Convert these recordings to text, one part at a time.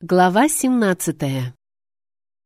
Глава 17.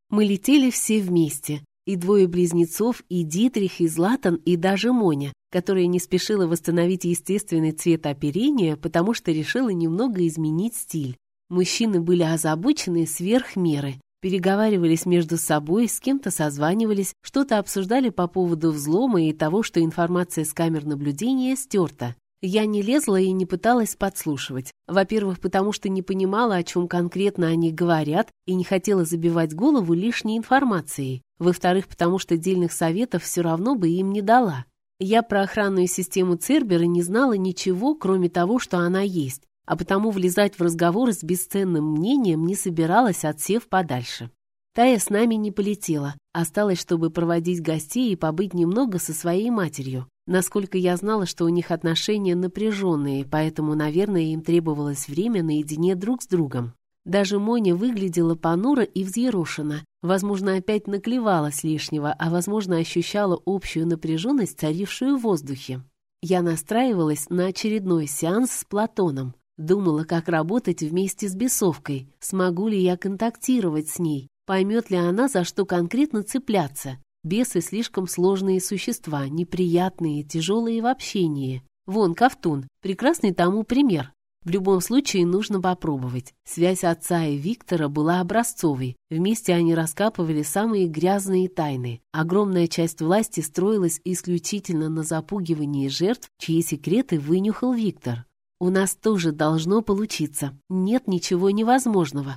Мы летели все вместе, и двое близнецов, и Дитрих, и Златан, и даже Моня, которая не спешила восстановить естественный цвет оперения, потому что решила немного изменить стиль. Мужчины были озабочены сверх меры, переговаривались между собой, с кем-то созванивались, что-то обсуждали по поводу взлома и того, что информация с камер наблюдения стерта. Я не лезла и не пыталась подслушивать. Во-первых, потому что не понимала, о чем конкретно они говорят, и не хотела забивать голову лишней информацией. Во-вторых, потому что дельных советов все равно бы им не дала. Я про охранную систему Цербера не знала ничего, кроме того, что она есть, а потому влезать в разговор с бесценным мнением не собиралась, отсев подальше. Тая с нами не полетела, осталась, чтобы проводить гостей и побыть немного со своей матерью. Насколько я знала, что у них отношения напряженные, поэтому, наверное, им требовалось время наедине друг с другом. Даже Моня выглядела понуро и взъерошена. Возможно, опять наклевалась лишнего, а, возможно, ощущала общую напряженность, царившую в воздухе. Я настраивалась на очередной сеанс с Платоном. Думала, как работать вместе с бесовкой, смогу ли я контактировать с ней, поймет ли она, за что конкретно цепляться. Бесы слишком сложные существа, неприятные, тяжелые в общении. Вон, Ковтун, прекрасный тому пример. В любом случае нужно попробовать. Связь отца и Виктора была образцовой. Вместе они раскапывали самые грязные тайны. Огромная часть власти строилась исключительно на запугивании жертв, чьи секреты вынюхал Виктор. У нас тоже должно получиться. Нет ничего невозможного.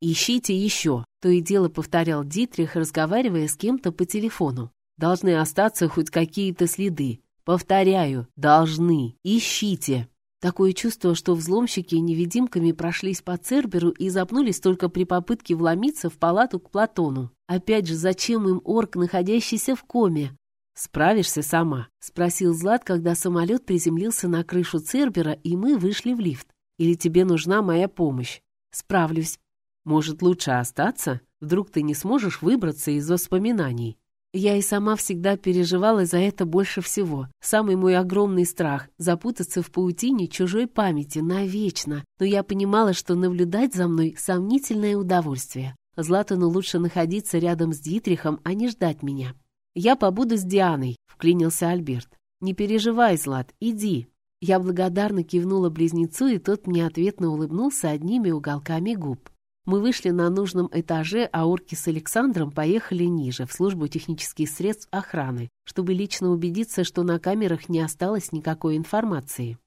«Ищите еще», — то и дело повторял Дитрих, разговаривая с кем-то по телефону. «Должны остаться хоть какие-то следы. Повторяю, должны. Ищите». Такое чувство, что взломщики невидимками прошлись по Церберу и запнулись только при попытке вломиться в палату к Платону. Опять же, зачем им орк, находящийся в коме? «Справишься сама?» — спросил Злат, когда самолет приземлился на крышу Цербера, и мы вышли в лифт. «Или тебе нужна моя помощь?» «Справлюсь», может, лучше остаться? Вдруг ты не сможешь выбраться из воспоминаний? Я и сама всегда переживала за это больше всего. Самый мой огромный страх — запутаться в паутине чужой памяти навечно. Но я понимала, что наблюдать за мной — сомнительное удовольствие. Златану лучше находиться рядом с Дитрихом, а не ждать меня. «Я побуду с Дианой», — вклинился Альберт. «Не переживай, Злат, иди». Я благодарно кивнула близнецу, и тот мне ответно улыбнулся одними уголками губ. Мы вышли на нужном этаже, а орки с Александром поехали ниже, в службу технических средств охраны, чтобы лично убедиться, что на камерах не осталось никакой информации.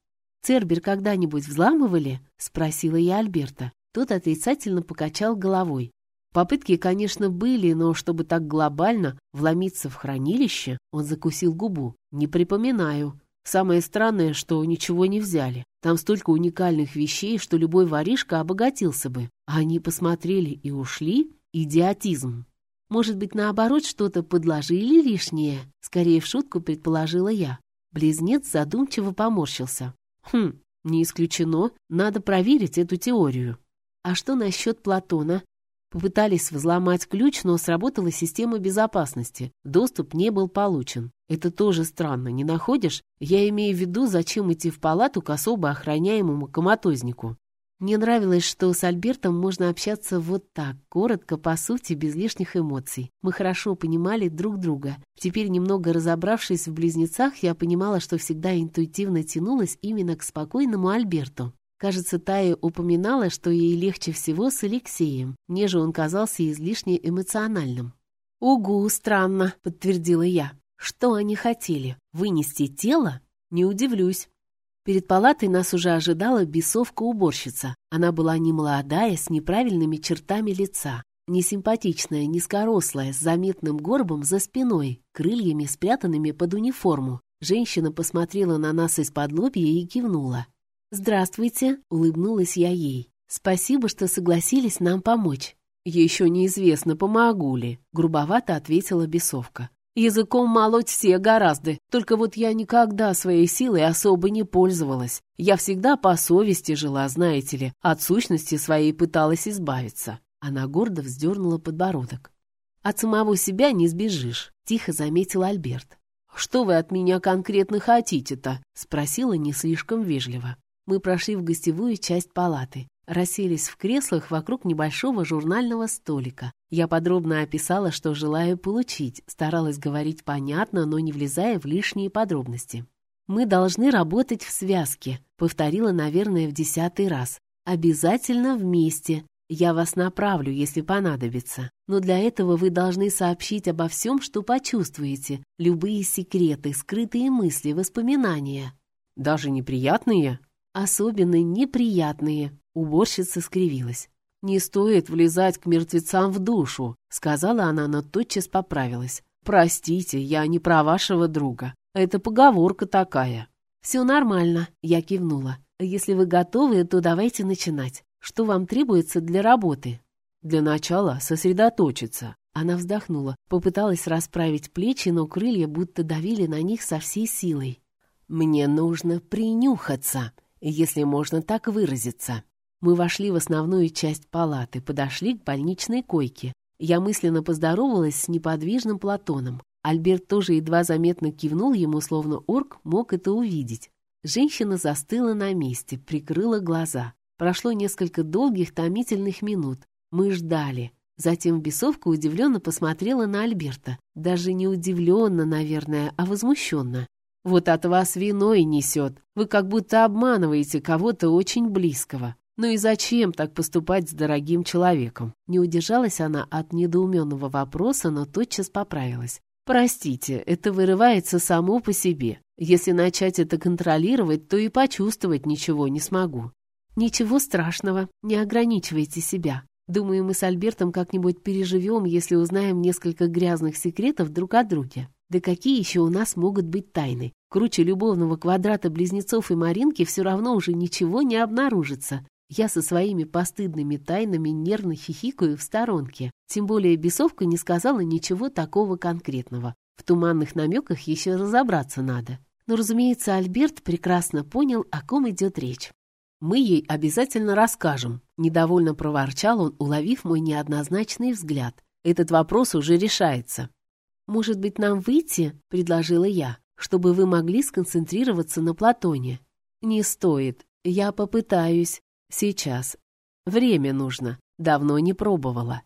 «Цербер когда-нибудь взламывали?» — спросила я Альберта. Тот отрицательно покачал головой. Попытки, конечно, были, но чтобы так глобально вломиться в хранилище, он закусил губу. Не припоминаю. Самое странное, что ничего не взяли. Там столько уникальных вещей, что любой воришка обогатился бы. А они посмотрели и ушли? Идиотизм. Может быть, наоборот, что-то подложили лишнее? Скорее в шутку предположила я. Близнец задумчиво поморщился. Хм, не исключено. Надо проверить эту теорию. А что насчет Платона? Попытались взломать ключ, но сработала система безопасности. Доступ не был получен. Это тоже странно, не находишь? Я имею в виду, зачем идти в палату к особо охраняемому коматознику. Мне нравилось, что с Альбертом можно общаться вот так, коротко, по сути, без лишних эмоций. Мы хорошо понимали друг друга. Теперь, немного разобравшись в близнецах, я понимала, что всегда интуитивно тянулась именно к спокойному Альберту. Кажется, Тая упоминала, что ей легче всего с Алексеем, неже он казался излишне эмоциональным. «Угу, странно», — подтвердила я. «Что они хотели? Вынести тело? Не удивлюсь». Перед палатой нас уже ожидала бесовка-уборщица. Она была не молодая, с неправильными чертами лица, не симпатичная, низкорослая, с заметным горбом за спиной, крыльями, спрятанными под униформу. Женщина посмотрела на нас из-под лобья и кивнула. «Здравствуйте», — улыбнулась я ей. «Спасибо, что согласились нам помочь». «Еще неизвестно, помогу ли», — грубовато ответила бесовка. «Языком молоть все гораздо, только вот я никогда своей силой особо не пользовалась. Я всегда по совести жила, знаете ли, от сущности своей пыталась избавиться». Она гордо вздернула подбородок. «От самого себя не сбежишь», — тихо заметил Альберт. «Что вы от меня конкретно хотите-то?» — спросила не слишком вежливо. Мы прошли в гостевую часть палаты. расселись в креслах вокруг небольшого журнального столика. Я подробно описала, что желаю получить, старалась говорить понятно, но не влезая в лишние подробности. «Мы должны работать в связке», — повторила, наверное, в десятый раз. «Обязательно вместе. Я вас направлю, если понадобится. Но для этого вы должны сообщить обо всем, что почувствуете. Любые секреты, скрытые мысли, воспоминания». «Даже неприятные?» «Особенно неприятные», — уборщица скривилась. «Не стоит влезать к мертвецам в душу», — сказала она, но тотчас поправилась. «Простите, я не про вашего друга. Это поговорка такая». «Все нормально», — я кивнула. «Если вы готовы, то давайте начинать. Что вам требуется для работы?» «Для начала сосредоточиться». Она вздохнула, попыталась расправить плечи, но крылья будто давили на них со всей силой. «Мне нужно принюхаться, если можно так выразиться». Мы вошли в основную часть палаты, подошли к больничной койке. Я мысленно поздоровалась с неподвижным Платоном. Альберт тоже едва заметно кивнул ему, словно орк мог это увидеть. Женщина застыла на месте, прикрыла глаза. Прошло несколько долгих томительных минут. Мы ждали. Затем бесовка удивленно посмотрела на Альберта. Даже не удивленно, наверное, а возмущенно. «Вот от вас виной несет. Вы как будто обманываете кого-то очень близкого. Ну и зачем так поступать с дорогим человеком?» Не удержалась она от недоуменного вопроса, но тотчас поправилась. Простите, это вырывается само по себе. Если начать это контролировать, то и почувствовать ничего не смогу. Ничего страшного, не ограничивайте себя. Думаю, мы с Альбертом как-нибудь переживем, если узнаем несколько грязных секретов друг о друге. Да какие еще у нас могут быть тайны? Круче любовного квадрата близнецов и Маринки все равно уже ничего не обнаружится. Я со своими постыдными тайнами нервно хихикаю в сторонке. Тем более бесовка не сказала ничего такого конкретного. В туманных намеках еще разобраться надо. Но, разумеется, Альберт прекрасно понял, о ком идет речь. «Мы ей обязательно расскажем», — недовольно проворчал он, уловив мой неоднозначный взгляд. «Этот вопрос уже решается». «Может быть, нам выйти?» — предложила я, «чтобы вы могли сконцентрироваться на Платоне». «Не стоит. Я попытаюсь. Сейчас. Время нужно. Давно не пробовала.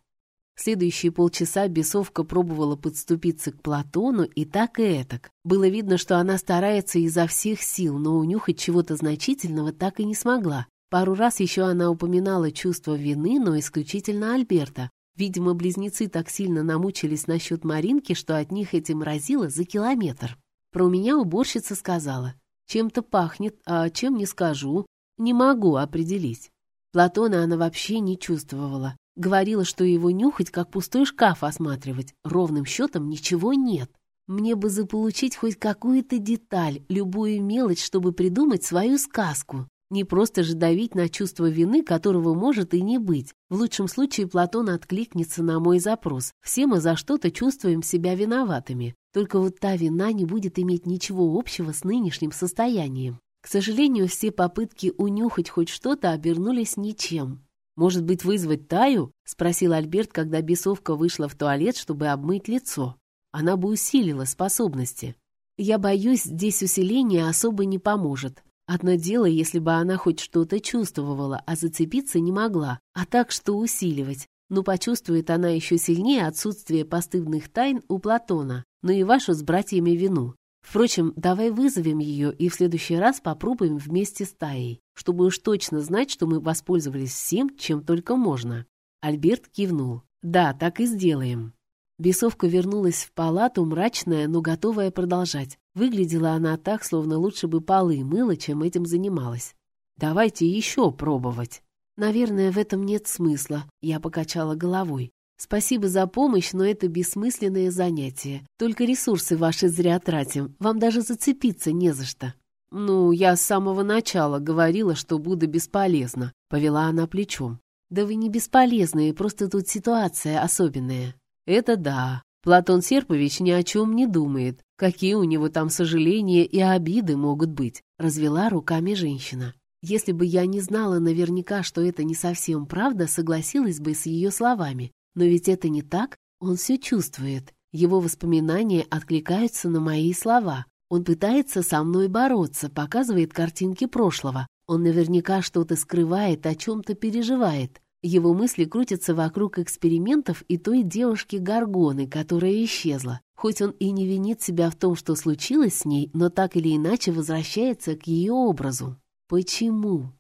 Следующие полчаса бесовка пробовала подступиться к Платону и так и этак. Было видно, что она старается изо всех сил, но унюхать чего-то значительного так и не смогла. Пару раз еще она упоминала чувство вины, но исключительно Альберта. Видимо, близнецы так сильно намучились насчет Маринки, что от них этим разило за километр. Про меня уборщица сказала. Чем-то пахнет, а чем не скажу. Не могу определить. Платона она вообще не чувствовала. Говорила, что его нюхать, как пустой шкаф осматривать. Ровным счетом ничего нет. Мне бы заполучить хоть какую-то деталь, любую мелочь, чтобы придумать свою сказку. Не просто же давить на чувство вины, которого может и не быть. В лучшем случае Платон откликнется на мой запрос. Все мы за что-то чувствуем себя виноватыми. Только вот та вина не будет иметь ничего общего с нынешним состоянием. К сожалению, все попытки унюхать хоть что-то обернулись ничем. «Может быть, вызвать Таю?» — спросил Альберт, когда бесовка вышла в туалет, чтобы обмыть лицо. Она бы усилила способности. «Я боюсь, здесь усиление особо не поможет. Одно дело, если бы она хоть что-то чувствовала, а зацепиться не могла, а так что усиливать. Но почувствует она еще сильнее отсутствие постыдных тайн у Платона, но и вашу с братьями вину. Впрочем, давай вызовем ее и в следующий раз попробуем вместе с Таей, чтобы уж точно знать, что мы воспользовались всем, чем только можно. Альберт кивнул. Да, так и сделаем. Бесовка вернулась в палату, мрачная, но готовая продолжать. Выглядела она так, словно лучше бы полы мыла, чем этим занималась. «Давайте еще пробовать». «Наверное, в этом нет смысла», — я покачала головой. Спасибо за помощь, но это бессмысленное занятие. Только ресурсы ваши зря тратим. Вам даже зацепиться не за что. Ну, я с самого начала говорила, что буду бесполезна. Повела она плечом. Да вы не бесполезные, просто тут ситуация особенная. Это да. Платон Серпович ни о чем не думает. Какие у него там сожаления и обиды могут быть? Развела руками женщина. Если бы я не знала наверняка, что это не совсем правда, согласилась бы с ее словами. Но ведь это не так, он все чувствует. Его воспоминания откликаются на мои слова. Он пытается со мной бороться, показывает картинки прошлого. Он наверняка что-то скрывает, о чем-то переживает. Его мысли крутятся вокруг экспериментов и той девушки Гаргоны, которая исчезла. Хоть он и не винит себя в том, что случилось с ней, но так или иначе возвращается к ее образу. Почему?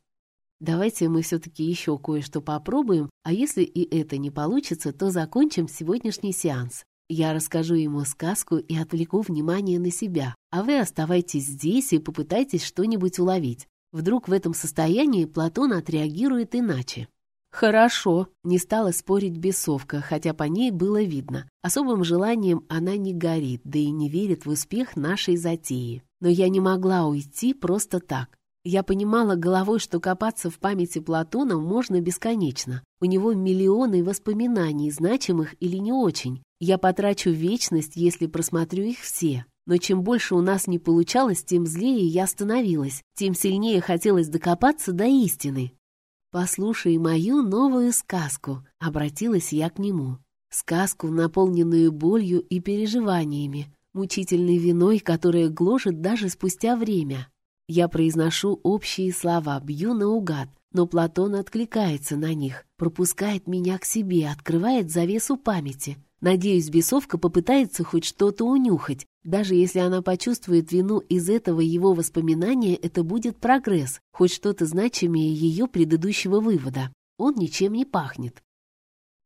Давайте мы все-таки еще кое-что попробуем, а если и это не получится, то закончим сегодняшний сеанс. Я расскажу ему сказку и отвлеку внимание на себя, а вы оставайтесь здесь и попытайтесь что-нибудь уловить. Вдруг в этом состоянии Платон отреагирует иначе. «Хорошо», — не стала спорить бесовка, хотя по ней было видно. Особым желанием она не горит, да и не верит в успех нашей затеи. Но я не могла уйти просто так. Я понимала головой, что копаться в памяти Платона можно бесконечно. У него миллионы воспоминаний, значимых или не очень. Я потрачу вечность, если просмотрю их все. Но чем больше у нас не получалось, тем злее я становилась, тем сильнее хотелось докопаться до истины. «Послушай мою новую сказку», — обратилась я к нему. Сказку, наполненную болью и переживаниями, мучительной виной, которая гложет даже спустя время. Я произношу общие слова, бью наугад, но Платон откликается на них, пропускает меня к себе, открывает завесу памяти. Надеюсь, бесовка попытается хоть что-то унюхать. Даже если она почувствует вину из этого его воспоминания, это будет прогресс, хоть что-то значимее ее предыдущего вывода. Он ничем не пахнет.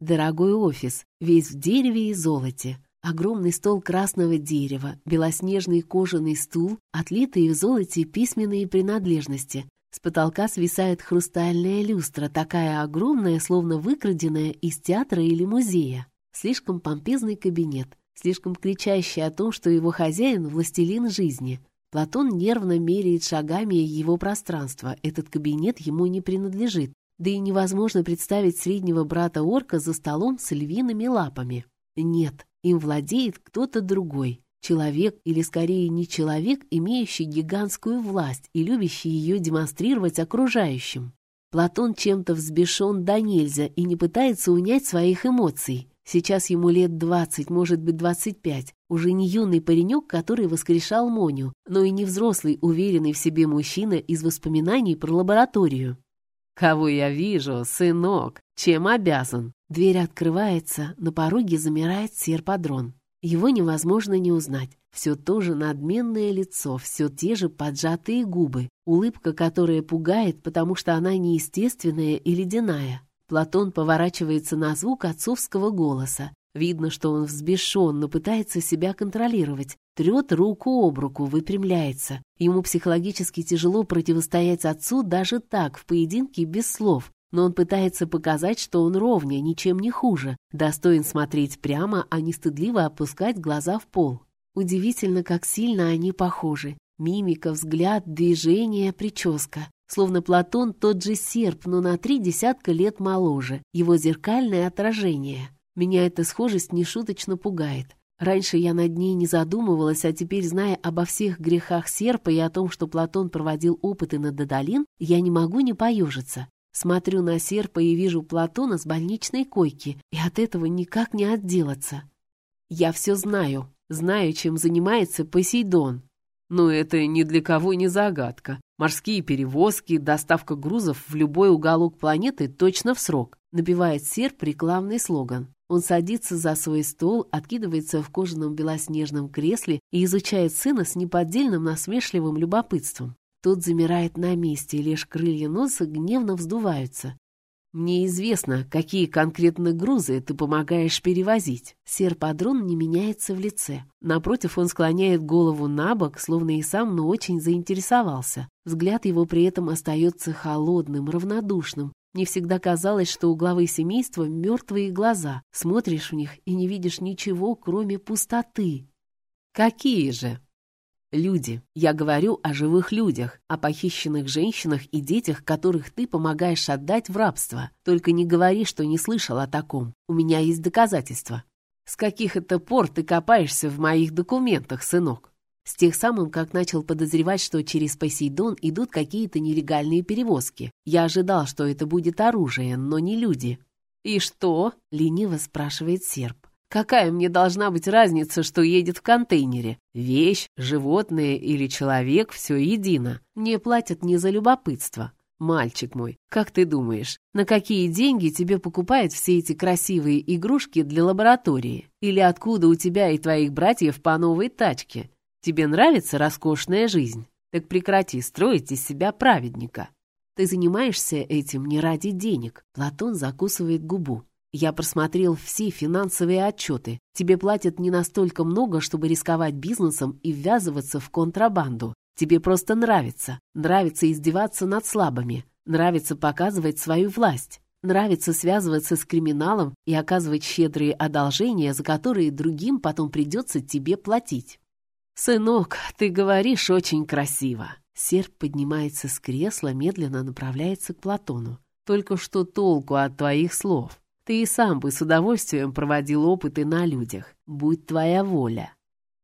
Дорогой офис, весь в дереве и золоте. Огромный стол красного дерева, белоснежный кожаный стул, отлитые в золоте письменные принадлежности. С потолка свисает хрустальная люстра, такая огромная, словно выкраденная из театра или музея. Слишком помпезный кабинет, слишком кричащий о том, что его хозяин — властелин жизни. Платон нервно меряет шагами его пространство. Этот кабинет ему не принадлежит. Да и невозможно представить среднего брата-орка за столом с львиными лапами. Нет, им владеет кто-то другой. Человек, или скорее не человек, имеющий гигантскую власть и любящий ее демонстрировать окружающим. Платон чем-то взбешен до нельзя и не пытается унять своих эмоций. Сейчас ему лет двадцать, может быть, двадцать пять. Уже не юный паренек, который воскрешал Моню, но и не взрослый, уверенный в себе мужчина из воспоминаний про лабораторию. «Кого я вижу, сынок? Чем обязан?» Дверь открывается, на пороге замирает серпадрон. Его невозможно не узнать. Все то же надменное лицо, все те же поджатые губы, улыбка, которая пугает, потому что она неестественная и ледяная. Платон поворачивается на звук отцовского голоса. Видно, что он взбешен, но пытается себя контролировать. Трет руку об руку, выпрямляется. Ему психологически тяжело противостоять отцу даже так, в поединке без слов. Но он пытается показать, что он ровнее, ничем не хуже, достоин смотреть прямо, а не стыдливо опускать глаза в пол. Удивительно, как сильно они похожи. Мимика, взгляд, движение, прическа. Словно Платон тот же серп, но на три десятка лет моложе, его зеркальное отражение. Меня эта схожесть нешуточно пугает. Раньше я над ней не задумывалась, а теперь, зная обо всех грехах серпа и о том, что Платон проводил опыты над Дадалин, я не могу не поежиться. Смотрю на серпа и вижу Платона с больничной койки, и от этого никак не отделаться. Я все знаю, знаю, чем занимается Посейдон. Но это ни для кого не загадка. Морские перевозки, доставка грузов в любой уголок планеты точно в срок. Набивает серп рекламный слоган. Он садится за свой стол, откидывается в кожаном белоснежном кресле и изучает сына с неподдельным насмешливым любопытством. Тот замирает на месте, и лишь крылья носа гневно вздуваются. Мне известно, какие конкретно грузы ты помогаешь перевозить. Серпадрон не меняется в лице. Напротив, он склоняет голову на бок, словно и сам, но очень заинтересовался. Взгляд его при этом остается холодным, равнодушным. Мне всегда казалось, что у главы семейства мертвые глаза. Смотришь в них и не видишь ничего, кроме пустоты. Какие же? Люди. Я говорю о живых людях, о похищенных женщинах и детях, которых ты помогаешь отдать в рабство. Только не говори, что не слышал о таком. У меня есть доказательства. С каких это пор ты копаешься в моих документах, сынок? С тех самым, как начал подозревать, что через Посейдон идут какие-то нелегальные перевозки. Я ожидал, что это будет оружие, но не люди. «И что?» — лениво спрашивает серп. Какая мне должна быть разница, что едет в контейнере? Вещь, животное или человек — все едино. Мне платят не за любопытство. Мальчик мой, как ты думаешь, на какие деньги тебе покупают все эти красивые игрушки для лаборатории? Или откуда у тебя и твоих братьев по новой тачке? Тебе нравится роскошная жизнь? Так прекрати строить из себя праведника. Ты занимаешься этим не ради денег. Платон закусывает губу. Я просмотрел все финансовые отчеты. Тебе платят не настолько много, чтобы рисковать бизнесом и ввязываться в контрабанду. Тебе просто нравится. Нравится издеваться над слабыми. Нравится показывать свою власть. Нравится связываться с криминалом и оказывать щедрые одолжения, за которые другим потом придется тебе платить. «Сынок, ты говоришь очень красиво». Серп поднимается с кресла, медленно направляется к Платону. «Только что толку от твоих слов? Ты и сам бы с удовольствием проводил опыты на людях. Будь твоя воля.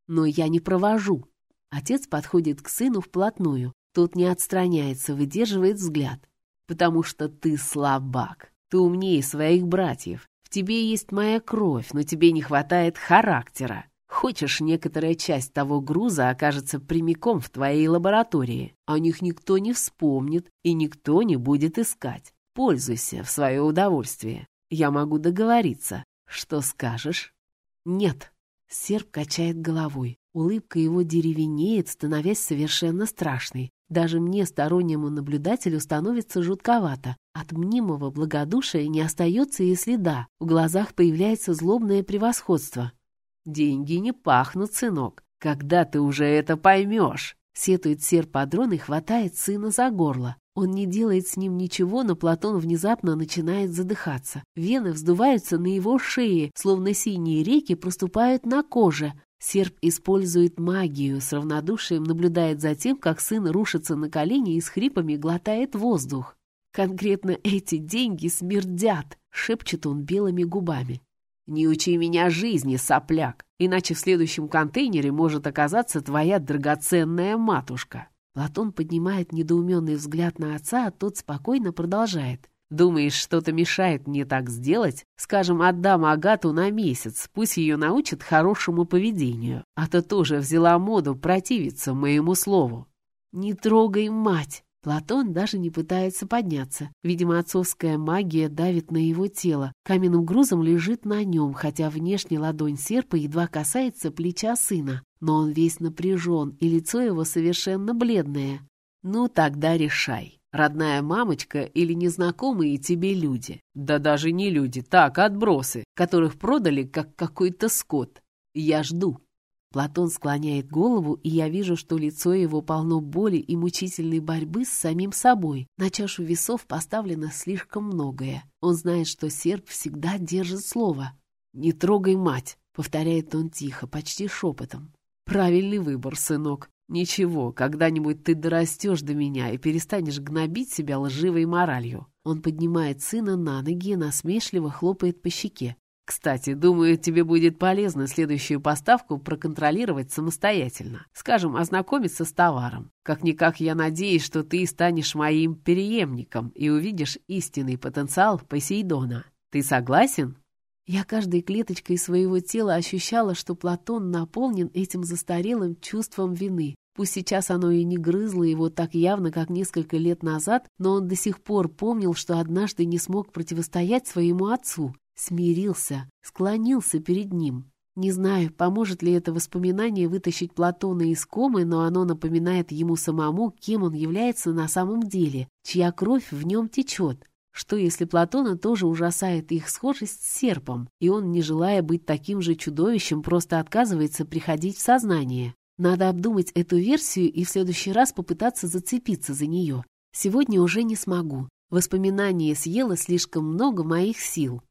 Но я не провожу. Отец подходит к сыну вплотную. Тот не отстраняется, выдерживает взгляд. Потому что ты слабак. Ты умнее своих братьев. В тебе есть моя кровь, но тебе не хватает характера. Хочешь, некоторая часть того груза окажется прямиком в твоей лаборатории. О них никто не вспомнит и никто не будет искать. Пользуйся в свое удовольствие. Я могу договориться. Что скажешь? Нет. Серб качает головой. Улыбка его деревенеет, становясь совершенно страшной. Даже мне, стороннему наблюдателю, становится жутковато. От мнимого благодушия не остается и следа. В глазах появляется злобное превосходство. «Деньги не пахнут, сынок. Когда ты уже это поймешь?» Сетует серп Адрон и хватает сына за горло. Он не делает с ним ничего, но Платон внезапно начинает задыхаться. Вены вздуваются на его шее, словно синие реки проступают на коже. Серп использует магию, с равнодушием наблюдает за тем, как сын рушится на колени и с хрипами глотает воздух. «Конкретно эти деньги смердят!» — шепчет он белыми губами. «Не учи меня жизни, сопляк, иначе в следующем контейнере может оказаться твоя драгоценная матушка». Платон поднимает недоуменный взгляд на отца, а тот спокойно продолжает. «Думаешь, что-то мешает мне так сделать? Скажем, отдам Агату на месяц, пусть ее научат хорошему поведению. А то тоже взяла моду противиться моему слову». «Не трогай мать!» Платон даже не пытается подняться. Видимо, отцовская магия давит на его тело. Каменным грузом лежит на нем, хотя внешняя ладонь серпа едва касается плеча сына. Но он весь напряжен, и лицо его совершенно бледное. «Ну, тогда решай. Родная мамочка или незнакомые тебе люди? Да даже не люди, так, отбросы, которых продали как какой-то скот. Я жду». Платон склоняет голову, и я вижу, что лицо его полно боли и мучительной борьбы с самим собой. На чашу весов поставлено слишком многое. Он знает, что серп всегда держит слово. «Не трогай мать», — повторяет он тихо, почти шепотом. «Правильный выбор, сынок. Ничего, когда-нибудь ты дорастешь до меня и перестанешь гнобить себя лживой моралью». Он поднимает сына на ноги и насмешливо хлопает по щеке. Кстати, думаю, тебе будет полезно следующую поставку проконтролировать самостоятельно. Скажем, ознакомиться с товаром. Как-никак я надеюсь, что ты станешь моим преемником и увидишь истинный потенциал Посейдона. Ты согласен? Я каждой клеточкой своего тела ощущала, что Платон наполнен этим застарелым чувством вины. Пусть сейчас оно и не грызло его так явно, как несколько лет назад, но он до сих пор помнил, что однажды не смог противостоять своему отцу, смирился, склонился перед ним. Не знаю, поможет ли это воспоминание вытащить Платона из комы, но оно напоминает ему самому, кем он является на самом деле, чья кровь в нем течет. Что если Платона тоже ужасает их схожесть с серпом, и он, не желая быть таким же чудовищем, просто отказывается приходить в сознание? Надо обдумать эту версию и в следующий раз попытаться зацепиться за нее. Сегодня уже не смогу. Воспоминание съело слишком много моих сил.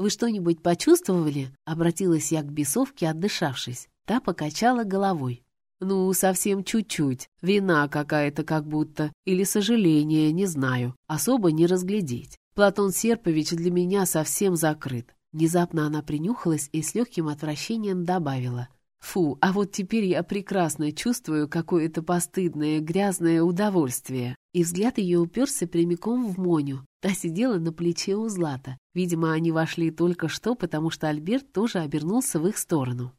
«Вы что-нибудь почувствовали?» — обратилась я к бесовке, отдышавшись. Та покачала головой. «Ну, совсем чуть-чуть. Вина какая-то как будто. Или сожаление, не знаю. Особо не разглядеть. Платон Серпович для меня совсем закрыт». Внезапно она принюхалась и с легким отвращением добавила. Фу, а вот теперь я прекрасно чувствую какое-то постыдное, грязное удовольствие. И взгляд ее уперся прямиком в Моню. Та сидела на плече у Злата. Видимо, они вошли только что, потому что Альберт тоже обернулся в их сторону.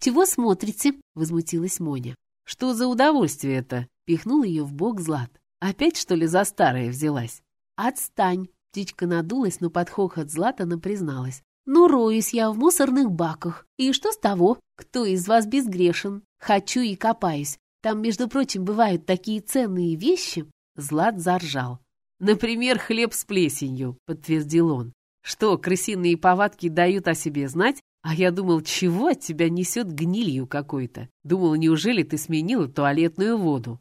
«Чего смотрите?» — возмутилась Моня. «Что за удовольствие это?» — пихнул ее в бок Злат. «Опять, что ли, за старое взялась?» «Отстань!» — птичка надулась, но под хохот Златана призналась. Ну, роюсь я в мусорных баках. И что с того? Кто из вас безгрешен? Хочу и копаюсь. Там, между прочим, бывают такие ценные вещи. Злат заржал. Например, хлеб с плесенью, подтвердил он. Что, крысиные повадки дают о себе знать? А я думал, чего от тебя несет гнилью какой-то? Думал, неужели ты сменила туалетную воду?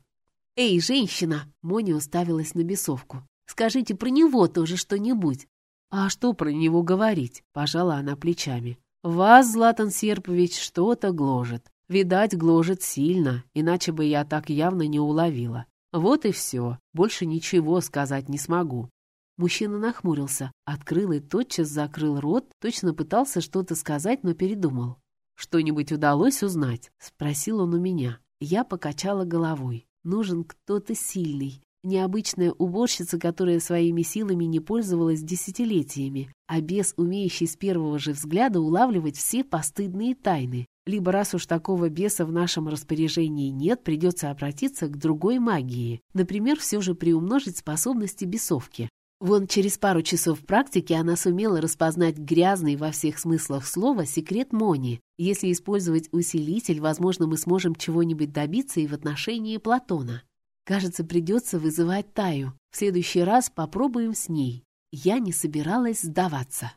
Эй, женщина! Моня уставилась на бесовку. Скажите про него тоже что-нибудь. «А что про него говорить?» — пожала она плечами. «Вас, Златан Серпович, что-то гложет. Видать, гложет сильно, иначе бы я так явно не уловила. Вот и все, больше ничего сказать не смогу». Мужчина нахмурился, открыл и тотчас закрыл рот, точно пытался что-то сказать, но передумал. «Что-нибудь удалось узнать?» — спросил он у меня. Я покачала головой. «Нужен кто-то сильный, Необычная уборщица, которая своими силами не пользовалась десятилетиями, а без умеющей с первого же взгляда улавливать все постыдные тайны. Либо раз уж такого беса в нашем распоряжении нет, придется обратиться к другой магии. Например, все же приумножить способности бесовки. Вон через пару часов практики она сумела распознать грязный во всех смыслах слова секрет Мони. Если использовать усилитель, возможно, мы сможем чего-нибудь добиться и в отношении Платона. Кажется, придется вызывать Таю. В следующий раз попробуем с ней. Я не собиралась сдаваться.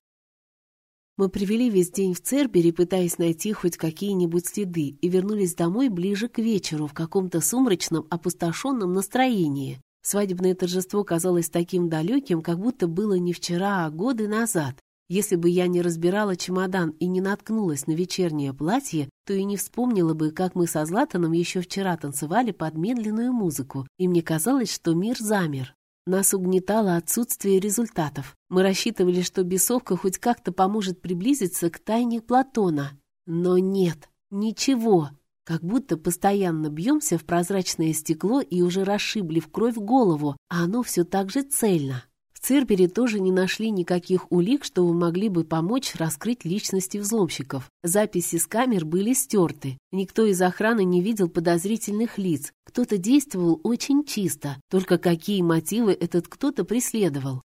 Мы провели весь день в Цербере, пытаясь найти хоть какие-нибудь следы, и вернулись домой ближе к вечеру в каком-то сумрачном, опустошенном настроении. Свадебное торжество казалось таким далеким, как будто было не вчера, а годы назад. Если бы я не разбирала чемодан и не наткнулась на вечернее платье, то и не вспомнила бы, как мы со Златаном еще вчера танцевали под медленную музыку, и мне казалось, что мир замер. Нас угнетало отсутствие результатов. Мы рассчитывали, что бесовка хоть как-то поможет приблизиться к тайне Платона. Но нет, ничего. Как будто постоянно бьемся в прозрачное стекло и уже расшибли в кровь голову, а оно все так же цельно. В Цербере тоже не нашли никаких улик, что могли бы помочь раскрыть личности взломщиков. Записи с камер были стерты. Никто из охраны не видел подозрительных лиц. Кто-то действовал очень чисто. Только какие мотивы этот кто-то преследовал?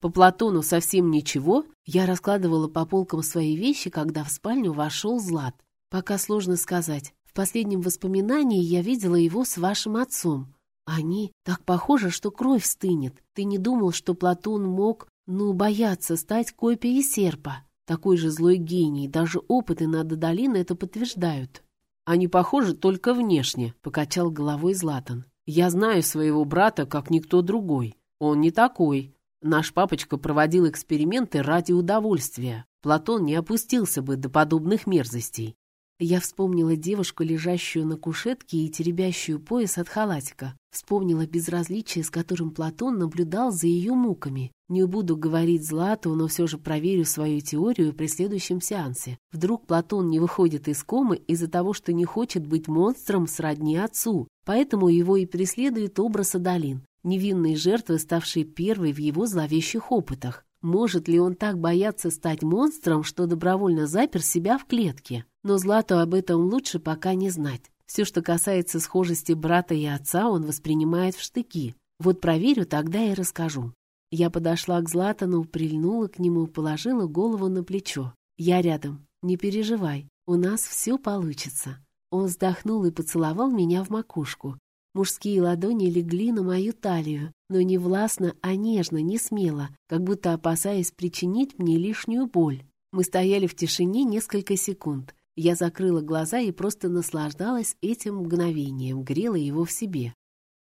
По Платону совсем ничего. Я раскладывала по полкам свои вещи, когда в спальню вошел Злат. Пока сложно сказать. В последнем воспоминании я видела его с вашим отцом. Они так похожи, что кровь стынет. Ты не думал, что Платон мог, ну, бояться стать копией серпа? Такой же злой гений, даже опыты над Адалиной это подтверждают. Они похожи только внешне, покачал головой Златан. Я знаю своего брата, как никто другой. Он не такой. Наш папочка проводил эксперименты ради удовольствия. Платон не опустился бы до подобных мерзостей. Я вспомнила девушку, лежащую на кушетке и теребящую пояс от халатика. Вспомнила безразличие, с которым Платон наблюдал за ее муками. Не буду говорить Злату, но все же проверю свою теорию при следующем сеансе. Вдруг Платон не выходит из комы из-за того, что не хочет быть монстром сродни отцу, поэтому его и преследует образ Адалин, невинной жертвы, ставшей первой в его зловещих опытах. Может ли он так бояться стать монстром, что добровольно запер себя в клетке? Но Злату об этом лучше пока не знать. Все, что касается схожести брата и отца, он воспринимает в штыки. Вот проверю, тогда и расскажу. Я подошла к Златану, прильнула к нему, положила голову на плечо. Я рядом. Не переживай, у нас все получится. Он вздохнул и поцеловал меня в макушку. Мужские ладони легли на мою талию, но не властно, а нежно, не смело, как будто опасаясь причинить мне лишнюю боль. Мы стояли в тишине несколько секунд. Я закрыла глаза и просто наслаждалась этим мгновением, грела его в себе.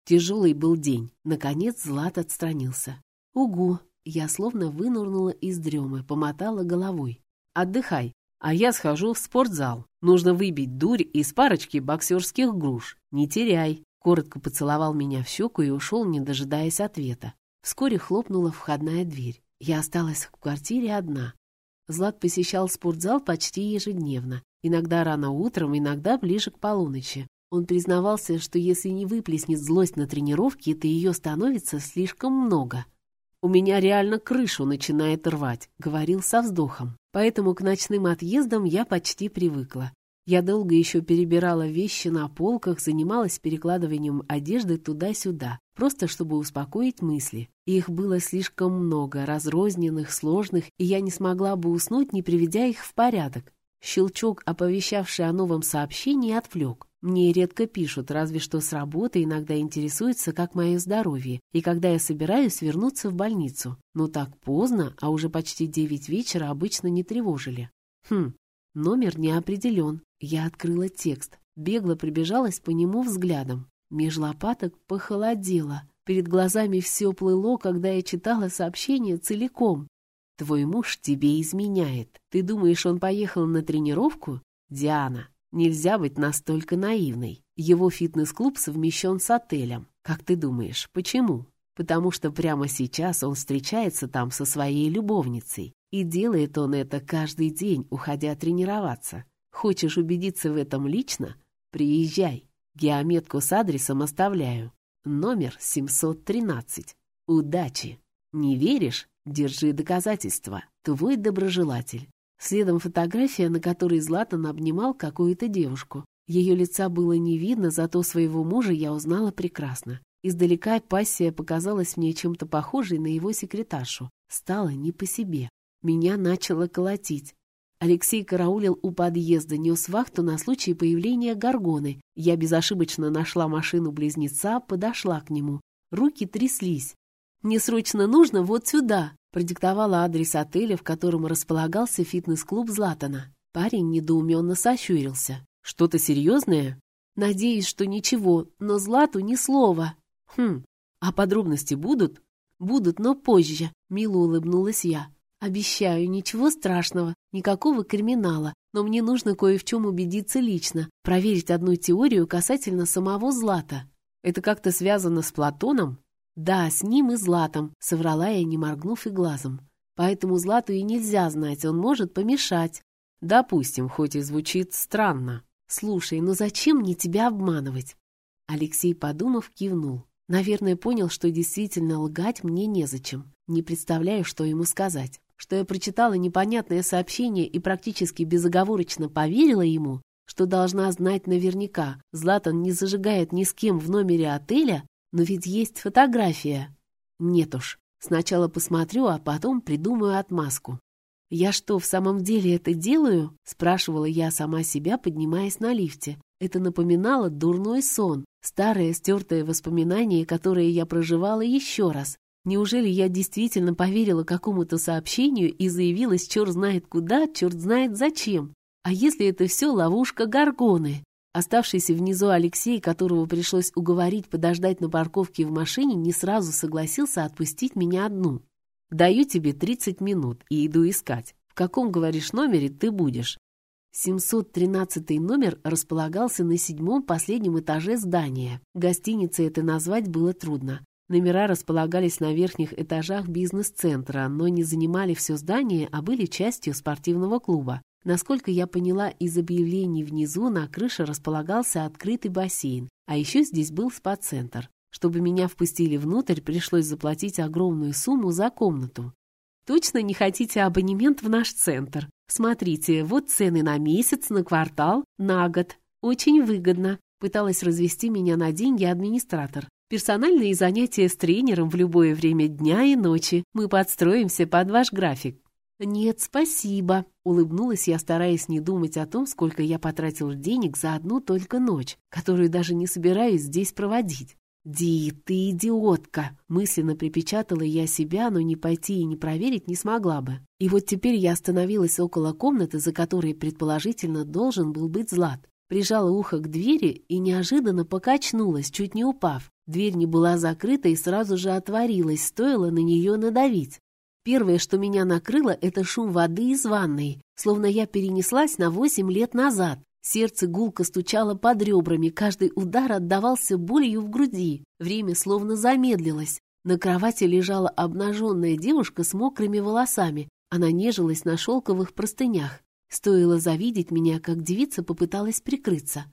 Тяжелый был день. Наконец Злат отстранился. «Угу!» Я словно вынурнула из дремы, помотала головой. «Отдыхай, а я схожу в спортзал. Нужно выбить дурь из парочки боксерских груш. Не теряй!» Коротко поцеловал меня в щеку и ушел, не дожидаясь ответа. Вскоре хлопнула входная дверь. Я осталась в квартире одна. Злат посещал спортзал почти ежедневно. Иногда рано утром, иногда ближе к полуночи. Он признавался, что если не выплеснет злость на тренировке, то ее становится слишком много. «У меня реально крышу начинает рвать», — говорил со вздохом. Поэтому к ночным отъездам я почти привыкла. Я долго еще перебирала вещи на полках, занималась перекладыванием одежды туда-сюда, просто чтобы успокоить мысли. Их было слишком много, разрозненных, сложных, и я не смогла бы уснуть, не приведя их в порядок. Щелчок, оповещавший о новом сообщении, отвлек. Мне редко пишут, разве что с работы иногда интересуются, как мое здоровье, и когда я собираюсь вернуться в больницу. Но так поздно, а уже почти девять вечера обычно не тревожили. Хм, номер не определен. Я открыла текст, бегло прибежалась по нему взглядом. Меж лопаток похолодело. Перед глазами все плыло, когда я читала сообщение целиком. «Твой муж тебе изменяет. Ты думаешь, он поехал на тренировку? Диана, нельзя быть настолько наивной. Его фитнес-клуб совмещен с отелем. Как ты думаешь, почему? Потому что прямо сейчас он встречается там со своей любовницей. И делает он это каждый день, уходя тренироваться. Хочешь убедиться в этом лично? Приезжай. Геометку с адресом оставляю. Номер 713. Удачи. Не веришь? Держи доказательства. Твой доброжелатель. Следом фотография, на которой Златан обнимал какую-то девушку. Ее лица было не видно, зато своего мужа я узнала прекрасно. Издалека пассия показалась мне чем-то похожей на его секретаршу. Стало не по себе. Меня начало колотить. Алексей караулил у подъезда, нес вахту на случай появления горгоны. Я безошибочно нашла машину близнеца, подошла к нему. Руки тряслись. «Мне срочно нужно вот сюда», продиктовала адрес отеля, в котором располагался фитнес-клуб Златана. Парень недоуменно сощурился. «Что-то серьезное?» «Надеюсь, что ничего, но Злату ни слова». «Хм, а подробности будут?» «Будут, но позже», — мило улыбнулась я. Обещаю, ничего страшного, никакого криминала, но мне нужно кое в чем убедиться лично, проверить одну теорию касательно самого Злата. Это как-то связано с Платоном? Да, с ним и Златом, соврала я, не моргнув и глазом. Поэтому Злату и нельзя знать, он может помешать. Допустим, хоть и звучит странно. Слушай, ну зачем мне тебя обманывать? Алексей, подумав, кивнул. Наверное, понял, что действительно лгать мне незачем. Не представляю, что ему сказать что я прочитала непонятное сообщение и практически безоговорочно поверила ему, что должна знать наверняка, Златан не зажигает ни с кем в номере отеля, но ведь есть фотография. Нет уж, сначала посмотрю, а потом придумаю отмазку. «Я что, в самом деле это делаю?» — спрашивала я сама себя, поднимаясь на лифте. Это напоминало дурной сон, старое стертое воспоминание, которое я проживала еще раз, Неужели я действительно поверила какому-то сообщению и заявилась черт знает куда, черт знает зачем? А если это все ловушка Гаргоны? Оставшийся внизу Алексей, которого пришлось уговорить подождать на парковке в машине, не сразу согласился отпустить меня одну. «Даю тебе 30 минут и иду искать. В каком, говоришь, номере ты будешь?» 713 номер располагался на седьмом последнем этаже здания. Гостиницей это назвать было трудно. Номера располагались на верхних этажах бизнес-центра, но не занимали все здание, а были частью спортивного клуба. Насколько я поняла из объявлений внизу, на крыше располагался открытый бассейн, а еще здесь был спа-центр. Чтобы меня впустили внутрь, пришлось заплатить огромную сумму за комнату. Точно не хотите абонемент в наш центр? Смотрите, вот цены на месяц, на квартал, на год. Очень выгодно. Пыталась развести меня на деньги администратор. Персональные занятия с тренером в любое время дня и ночи. Мы подстроимся под ваш график». «Нет, спасибо», — улыбнулась я, стараясь не думать о том, сколько я потратил денег за одну только ночь, которую даже не собираюсь здесь проводить. «Ди, ты идиотка!» — мысленно припечатала я себя, но не пойти и не проверить не смогла бы. И вот теперь я остановилась около комнаты, за которой, предположительно, должен был быть Злат. Прижала ухо к двери и неожиданно покачнулась, чуть не упав. Дверь не была закрыта и сразу же отворилась, стоило на нее надавить. Первое, что меня накрыло, это шум воды из ванной, словно я перенеслась на восемь лет назад. Сердце гулко стучало под ребрами, каждый удар отдавался болью в груди. Время словно замедлилось. На кровати лежала обнаженная девушка с мокрыми волосами. Она нежилась на шелковых простынях. Стоило завидеть меня, как девица попыталась прикрыться.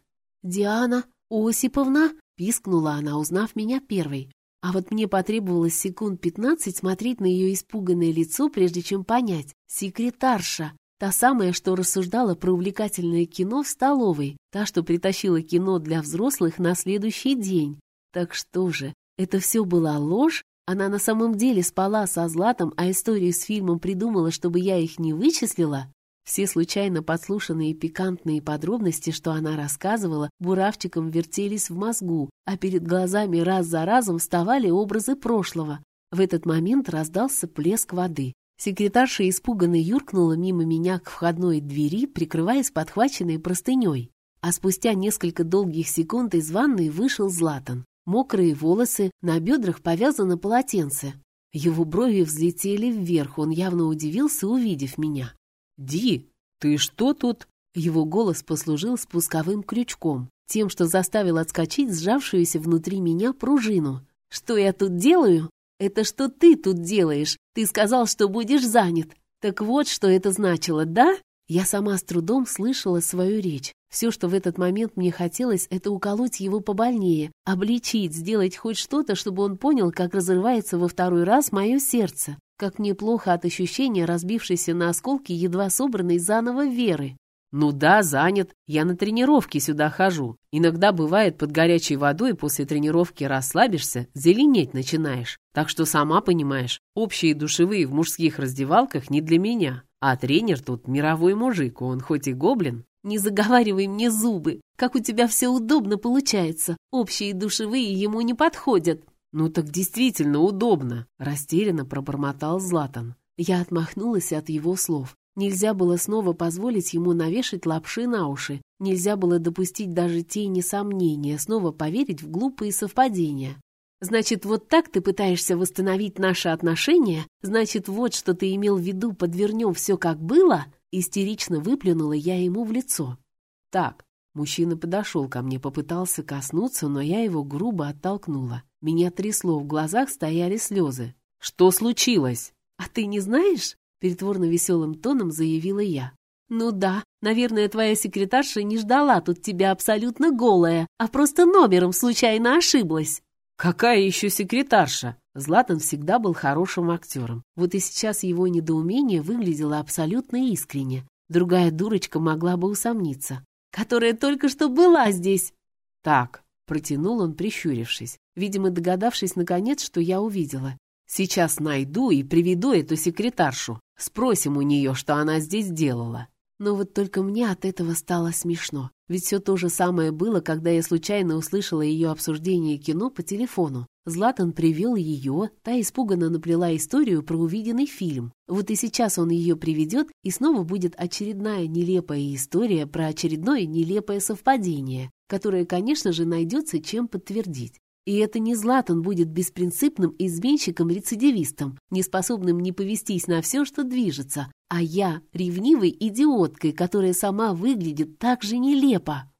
«Диана Осиповна!» — пискнула она, узнав меня первой. А вот мне потребовалось секунд пятнадцать смотреть на ее испуганное лицо, прежде чем понять. Секретарша. Та самая, что рассуждала про увлекательное кино в столовой. Та, что притащила кино для взрослых на следующий день. Так что же, это все была ложь? Она на самом деле спала со Златом, а историю с фильмом придумала, чтобы я их не вычислила? Все случайно подслушанные пикантные подробности, что она рассказывала, буравчиком вертелись в мозгу, а перед глазами раз за разом вставали образы прошлого. В этот момент раздался плеск воды. Секретарша испуганно юркнула мимо меня к входной двери, прикрываясь подхваченной простыней. А спустя несколько долгих секунд из ванной вышел Златан. Мокрые волосы, на бедрах повязано полотенце. Его брови взлетели вверх, он явно удивился, увидев меня. «Ди, ты что тут?» Его голос послужил спусковым крючком, тем, что заставил отскочить сжавшуюся внутри меня пружину. «Что я тут делаю? Это что ты тут делаешь? Ты сказал, что будешь занят. Так вот, что это значило, да?» Я сама с трудом слышала свою речь. Все, что в этот момент мне хотелось, это уколоть его побольнее, обличить, сделать хоть что-то, чтобы он понял, как разрывается во второй раз мое сердце. Как мне плохо от ощущения разбившейся на осколки едва собранной заново веры. «Ну да, занят. Я на тренировке сюда хожу. Иногда бывает под горячей водой после тренировки расслабишься, зеленеть начинаешь. Так что сама понимаешь, общие душевые в мужских раздевалках не для меня. А тренер тут мировой мужик, он хоть и гоблин». «Не заговаривай мне зубы. Как у тебя все удобно получается. Общие душевые ему не подходят. «Ну так действительно удобно», — растерянно пробормотал Златан. Я отмахнулась от его слов. Нельзя было снова позволить ему навешать лапши на уши. Нельзя было допустить даже тени сомнения, снова поверить в глупые совпадения. «Значит, вот так ты пытаешься восстановить наши отношения? Значит, вот что ты имел в виду, подвернем все как было?» Истерично выплюнула я ему в лицо. «Так, Мужчина подошел ко мне, попытался коснуться, но я его грубо оттолкнула. Меня трясло, в глазах стояли слезы. «Что случилось?» «А ты не знаешь?» — притворно веселым тоном заявила я. «Ну да, наверное, твоя секретарша не ждала тут тебя абсолютно голая, а просто номером случайно ошиблась». «Какая еще секретарша?» Златан всегда был хорошим актером. Вот и сейчас его недоумение выглядело абсолютно искренне. Другая дурочка могла бы усомниться которая только что была здесь. Так, протянул он, прищурившись, видимо, догадавшись наконец, что я увидела. Сейчас найду и приведу эту секретаршу. Спросим у нее, что она здесь делала. Но вот только мне от этого стало смешно. Ведь все то же самое было, когда я случайно услышала ее обсуждение кино по телефону. Златан привел ее, та испуганно наплела историю про увиденный фильм. Вот и сейчас он ее приведет, и снова будет очередная нелепая история про очередное нелепое совпадение, которое, конечно же, найдется чем подтвердить. И это не Златан будет беспринципным изменщиком-рецидивистом, неспособным не повестись на все, что движется, а я ревнивой идиоткой, которая сама выглядит так же нелепо.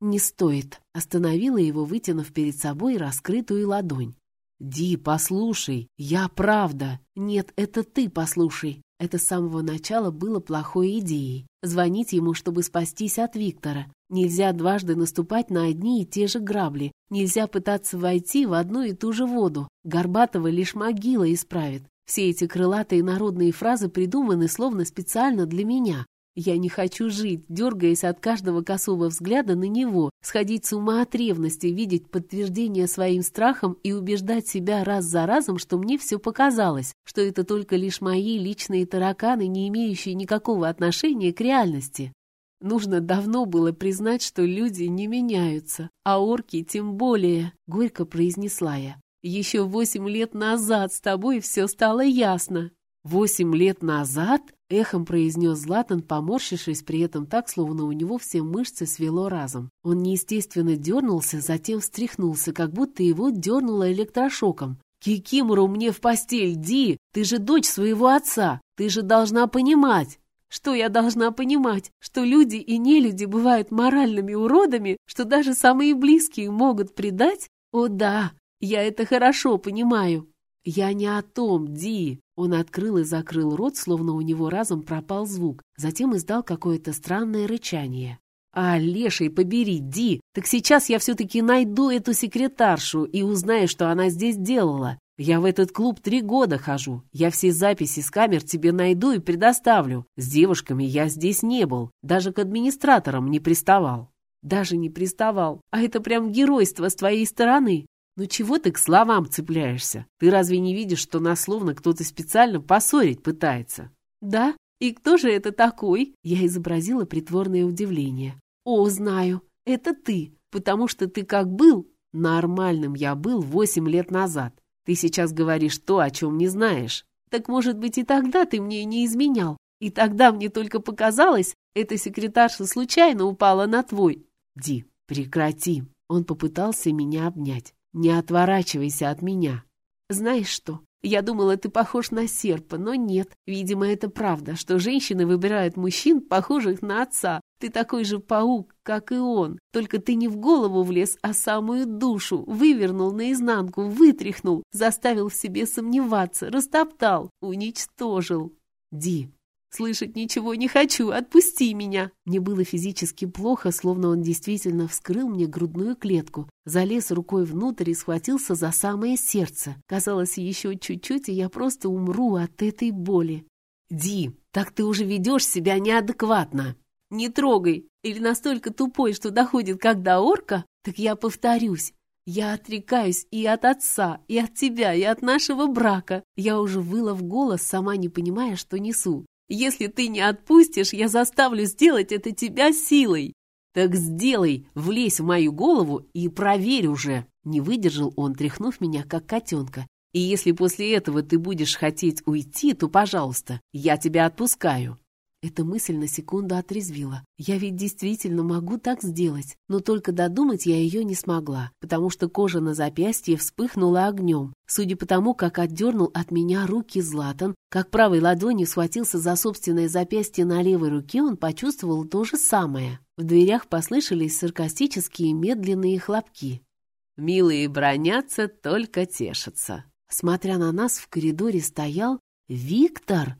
«Не стоит», — остановила его, вытянув перед собой раскрытую ладонь. «Ди, послушай, я правда». «Нет, это ты послушай». Это с самого начала было плохой идеей. Звонить ему, чтобы спастись от Виктора. Нельзя дважды наступать на одни и те же грабли. Нельзя пытаться войти в одну и ту же воду. Горбатого лишь могила исправит. Все эти крылатые народные фразы придуманы словно специально для меня. Я не хочу жить, дергаясь от каждого косого взгляда на него, сходить с ума от ревности, видеть подтверждение своим страхам и убеждать себя раз за разом, что мне все показалось, что это только лишь мои личные тараканы, не имеющие никакого отношения к реальности. Нужно давно было признать, что люди не меняются, а орки тем более, — горько произнесла я. Еще восемь лет назад с тобой все стало ясно. «Восемь лет назад?» — эхом произнес Златан, поморщившись при этом так, словно у него все мышцы свело разом. Он неестественно дернулся, затем встряхнулся, как будто его дернуло электрошоком. «Кикимору мне в постель, Ди! Ты же дочь своего отца! Ты же должна понимать!» Что я должна понимать? Что люди и нелюди бывают моральными уродами, что даже самые близкие могут предать? О да, я это хорошо понимаю. «Я не о том, Ди!» Он открыл и закрыл рот, словно у него разом пропал звук, затем издал какое-то странное рычание. «А, леший, побери, Ди! Так сейчас я все-таки найду эту секретаршу и узнаю, что она здесь делала. Я в этот клуб три года хожу. Я все записи с камер тебе найду и предоставлю. С девушками я здесь не был, даже к администраторам не приставал». «Даже не приставал. А это прям геройство с твоей стороны. «Ну чего ты к словам цепляешься? Ты разве не видишь, что нас словно кто-то специально поссорить пытается?» «Да? И кто же это такой?» Я изобразила притворное удивление. «О, знаю, это ты, потому что ты как был?» «Нормальным я был восемь лет назад. Ты сейчас говоришь то, о чем не знаешь. Так, может быть, и тогда ты мне не изменял. И тогда мне только показалось, эта секретарша случайно упала на твой...» «Ди, прекрати!» Он попытался меня обнять. Не отворачивайся от меня. Знаешь что? Я думала, ты похож на серпа, но нет. Видимо, это правда, что женщины выбирают мужчин, похожих на отца. Ты такой же паук, как и он. Только ты не в голову влез, а самую душу. Вывернул наизнанку, вытряхнул, заставил в себе сомневаться, растоптал, уничтожил. Ди, Слышать ничего не хочу, отпусти меня!» Мне было физически плохо, словно он действительно вскрыл мне грудную клетку, залез рукой внутрь и схватился за самое сердце. Казалось, еще чуть-чуть, и я просто умру от этой боли. «Ди, так ты уже ведешь себя неадекватно!» «Не трогай! Или настолько тупой, что доходит как до орка? Так я повторюсь, я отрекаюсь и от отца, и от тебя, и от нашего брака. Я уже выла в голос, сама не понимая, что несу. Если ты не отпустишь, я заставлю сделать это тебя силой. Так сделай, влезь в мою голову и проверь уже. Не выдержал он, тряхнув меня, как котенка. И если после этого ты будешь хотеть уйти, то, пожалуйста, я тебя отпускаю. Эта мысль на секунду отрезвила. Я ведь действительно могу так сделать, но только додумать я ее не смогла, потому что кожа на запястье вспыхнула огнем. Судя по тому, как отдернул от меня руки Златан, как правой ладонью схватился за собственное запястье на левой руке, он почувствовал то же самое. В дверях послышались саркастические медленные хлопки. «Милые бронятся, только тешатся». Смотря на нас, в коридоре стоял Виктор.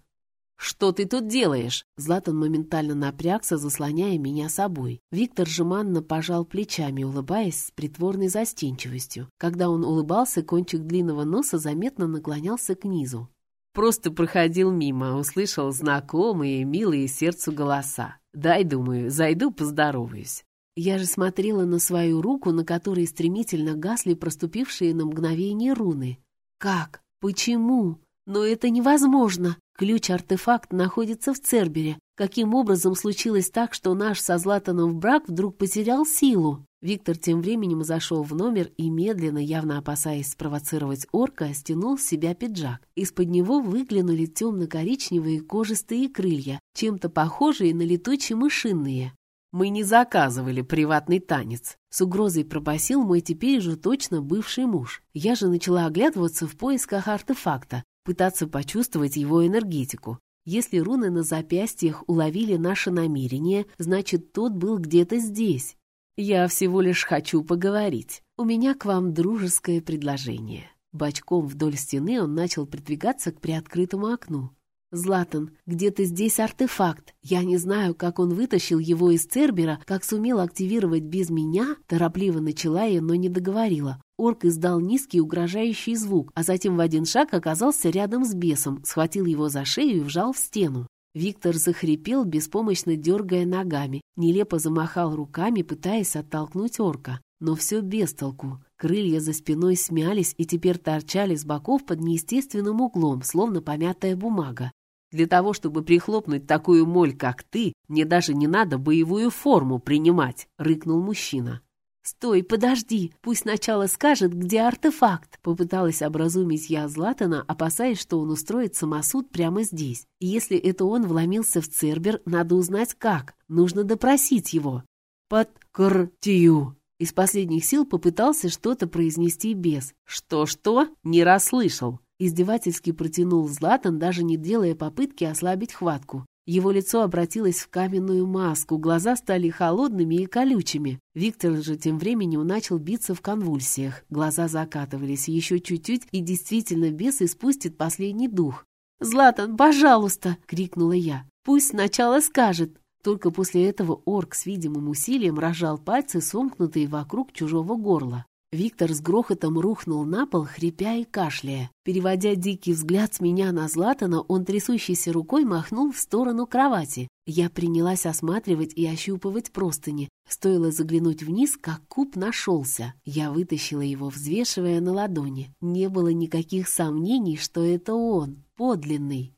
«Что ты тут делаешь?» Златан моментально напрягся, заслоняя меня собой. Виктор жеманно пожал плечами, улыбаясь с притворной застенчивостью. Когда он улыбался, кончик длинного носа заметно наклонялся к низу. «Просто проходил мимо, услышал знакомые, милые сердцу голоса. Дай, думаю, зайду, поздороваюсь». Я же смотрела на свою руку, на которой стремительно гасли проступившие на мгновение руны. «Как? Почему? Но это невозможно!» Ключ-артефакт находится в Цербере. Каким образом случилось так, что наш со Златаном брак вдруг потерял силу? Виктор тем временем зашел в номер и медленно, явно опасаясь спровоцировать орка, стянул с себя пиджак. Из-под него выглянули темно-коричневые кожистые крылья, чем-то похожие на летучие мышиные. «Мы не заказывали приватный танец», — с угрозой пробасил мой теперь уже точно бывший муж. Я же начала оглядываться в поисках артефакта, пытаться почувствовать его энергетику. Если руны на запястьях уловили наше намерение, значит, тот был где-то здесь. Я всего лишь хочу поговорить. У меня к вам дружеское предложение. Бочком вдоль стены он начал придвигаться к приоткрытому окну. «Златан, где-то здесь артефакт. Я не знаю, как он вытащил его из Цербера, как сумел активировать без меня», торопливо начала я, но не договорила. Орк издал низкий угрожающий звук, а затем в один шаг оказался рядом с бесом, схватил его за шею и вжал в стену. Виктор захрипел, беспомощно дергая ногами, нелепо замахал руками, пытаясь оттолкнуть орка. Но все без толку. Крылья за спиной смялись и теперь торчали с боков под неестественным углом, словно помятая бумага. Для того, чтобы прихлопнуть такую моль, как ты, мне даже не надо боевую форму принимать», — рыкнул мужчина. «Стой, подожди, пусть сначала скажет, где артефакт», — попыталась образумить я Златана, опасаясь, что он устроит самосуд прямо здесь. И если это он вломился в Цербер, надо узнать как, нужно допросить его. «Под картию!» Из последних сил попытался что-то произнести без. «Что-что?» Не расслышал. Издевательски протянул Златан, даже не делая попытки ослабить хватку. Его лицо обратилось в каменную маску, глаза стали холодными и колючими. Виктор же тем временем начал биться в конвульсиях. Глаза закатывались еще чуть-чуть, и действительно бес испустит последний дух. «Златан, пожалуйста!» — крикнула я. «Пусть сначала скажет!» Только после этого орк с видимым усилием рожал пальцы, сомкнутые вокруг чужого горла. Виктор с грохотом рухнул на пол, хрипя и кашляя. Переводя дикий взгляд с меня на Златана, он трясущейся рукой махнул в сторону кровати. Я принялась осматривать и ощупывать простыни. Стоило заглянуть вниз, как куб нашелся. Я вытащила его, взвешивая на ладони. Не было никаких сомнений, что это он, подлинный.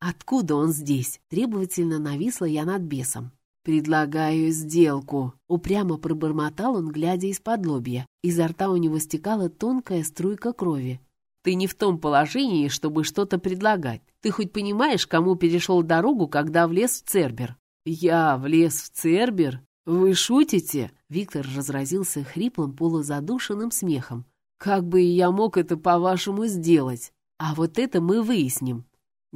«Откуда он здесь?» Требовательно нависла я над бесом. «Предлагаю сделку», — упрямо пробормотал он, глядя из-под лобья. Изо рта у него стекала тонкая струйка крови. «Ты не в том положении, чтобы что-то предлагать. Ты хоть понимаешь, кому перешел дорогу, когда влез в Цербер?» «Я влез в Цербер? Вы шутите?» Виктор разразился хриплым, полузадушенным смехом. «Как бы я мог это, по-вашему, сделать? А вот это мы выясним.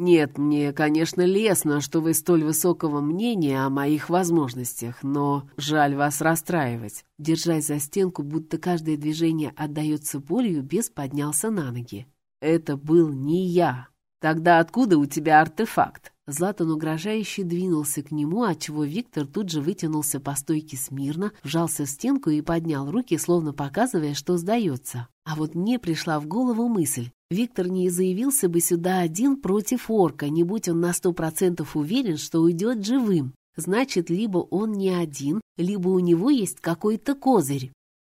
Нет, мне, конечно, лестно, что вы столь высокого мнения о моих возможностях, но жаль вас расстраивать. Держась за стенку, будто каждое движение отдается болью, бес поднялся на ноги. Это был не я. Тогда откуда у тебя артефакт? Златан угрожающе двинулся к нему, отчего Виктор тут же вытянулся по стойке смирно, вжался в стенку и поднял руки, словно показывая, что сдается. А вот мне пришла в голову мысль. Виктор не заявился бы сюда один против орка, не будь он на сто процентов уверен, что уйдет живым. Значит, либо он не один, либо у него есть какой-то козырь.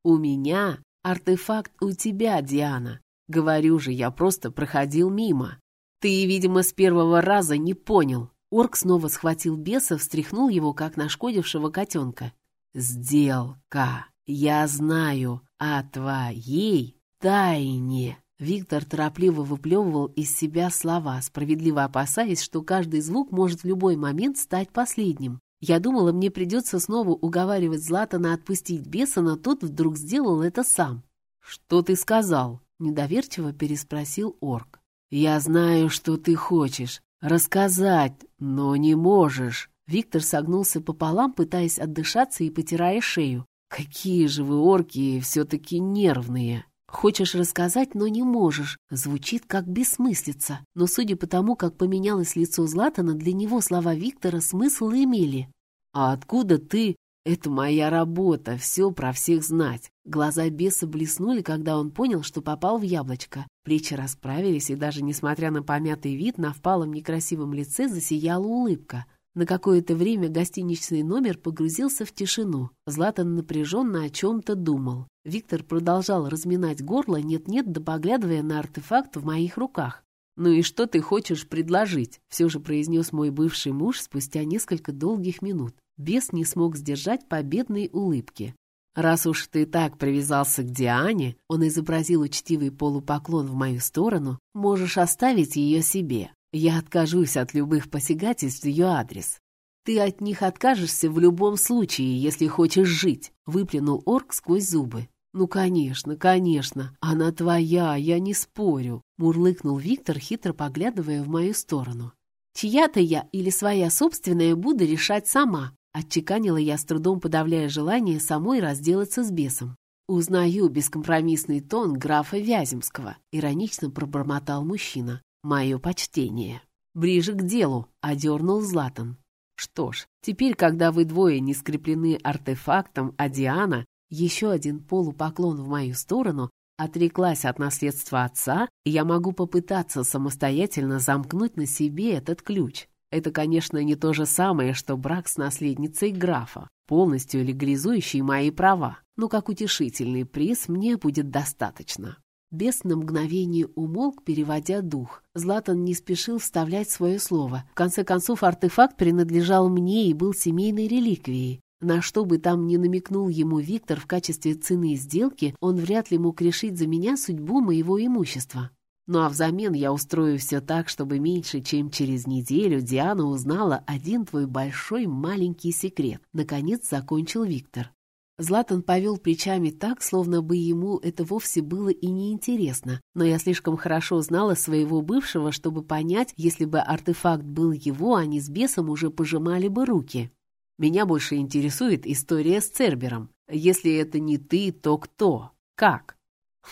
У меня артефакт у тебя, Диана. Говорю же, я просто проходил мимо. «Ты, видимо, с первого раза не понял». Орк снова схватил беса, встряхнул его, как нашкодившего котенка. «Сделка! Я знаю о твоей тайне!» Виктор торопливо выплевывал из себя слова, справедливо опасаясь, что каждый звук может в любой момент стать последним. Я думала, мне придется снова уговаривать Златана отпустить беса, но тот вдруг сделал это сам. «Что ты сказал?» — недоверчиво переспросил орк. «Я знаю, что ты хочешь. Рассказать, но не можешь». Виктор согнулся пополам, пытаясь отдышаться и потирая шею. «Какие же вы орки все-таки нервные!» «Хочешь рассказать, но не можешь» звучит как бессмыслица. Но судя по тому, как поменялось лицо Златана, для него слова Виктора смысл имели. «А откуда ты?» «Это моя работа, все про всех знать». Глаза беса блеснули, когда он понял, что попал в яблочко. Плечи расправились, и даже несмотря на помятый вид, на впалом некрасивом лице засияла улыбка. На какое-то время гостиничный номер погрузился в тишину. Златан напряженно о чем-то думал. Виктор продолжал разминать горло, нет-нет, да поглядывая на артефакт в моих руках. «Ну и что ты хочешь предложить?» — все же произнес мой бывший муж спустя несколько долгих минут. Бес не смог сдержать победной улыбки. «Раз уж ты так привязался к Диане», он изобразил учтивый полупоклон в мою сторону, «можешь оставить ее себе. Я откажусь от любых посягательств в ее адрес. Ты от них откажешься в любом случае, если хочешь жить», выплюнул орк сквозь зубы. «Ну, конечно, конечно, она твоя, я не спорю», мурлыкнул Виктор, хитро поглядывая в мою сторону. «Чья-то я или своя собственная буду решать сама», Отчеканила я, с трудом подавляя желание самой разделаться с бесом. «Узнаю бескомпромиссный тон графа Вяземского», — иронично пробормотал мужчина. «Мое почтение». «Ближе к делу», — одернул Златан. «Что ж, теперь, когда вы двое не скреплены артефактом, а Диана, еще один полупоклон в мою сторону, отреклась от наследства отца, я могу попытаться самостоятельно замкнуть на себе этот ключ. Это, конечно, не то же самое, что брак с наследницей графа, полностью легализующий мои права, но как утешительный приз мне будет достаточно. Бес на мгновение умолк, переводя дух. Златан не спешил вставлять свое слово. В конце концов, артефакт принадлежал мне и был семейной реликвией. На что бы там ни намекнул ему Виктор в качестве цены сделки, он вряд ли мог решить за меня судьбу моего имущества. Ну а взамен я устрою все так, чтобы меньше, чем через неделю Диана узнала один твой большой маленький секрет. Наконец закончил Виктор. Златан повел плечами так, словно бы ему это вовсе было и неинтересно. Но я слишком хорошо знала своего бывшего, чтобы понять, если бы артефакт был его, они с бесом уже пожимали бы руки. Меня больше интересует история с Цербером. Если это не ты, то кто? Как?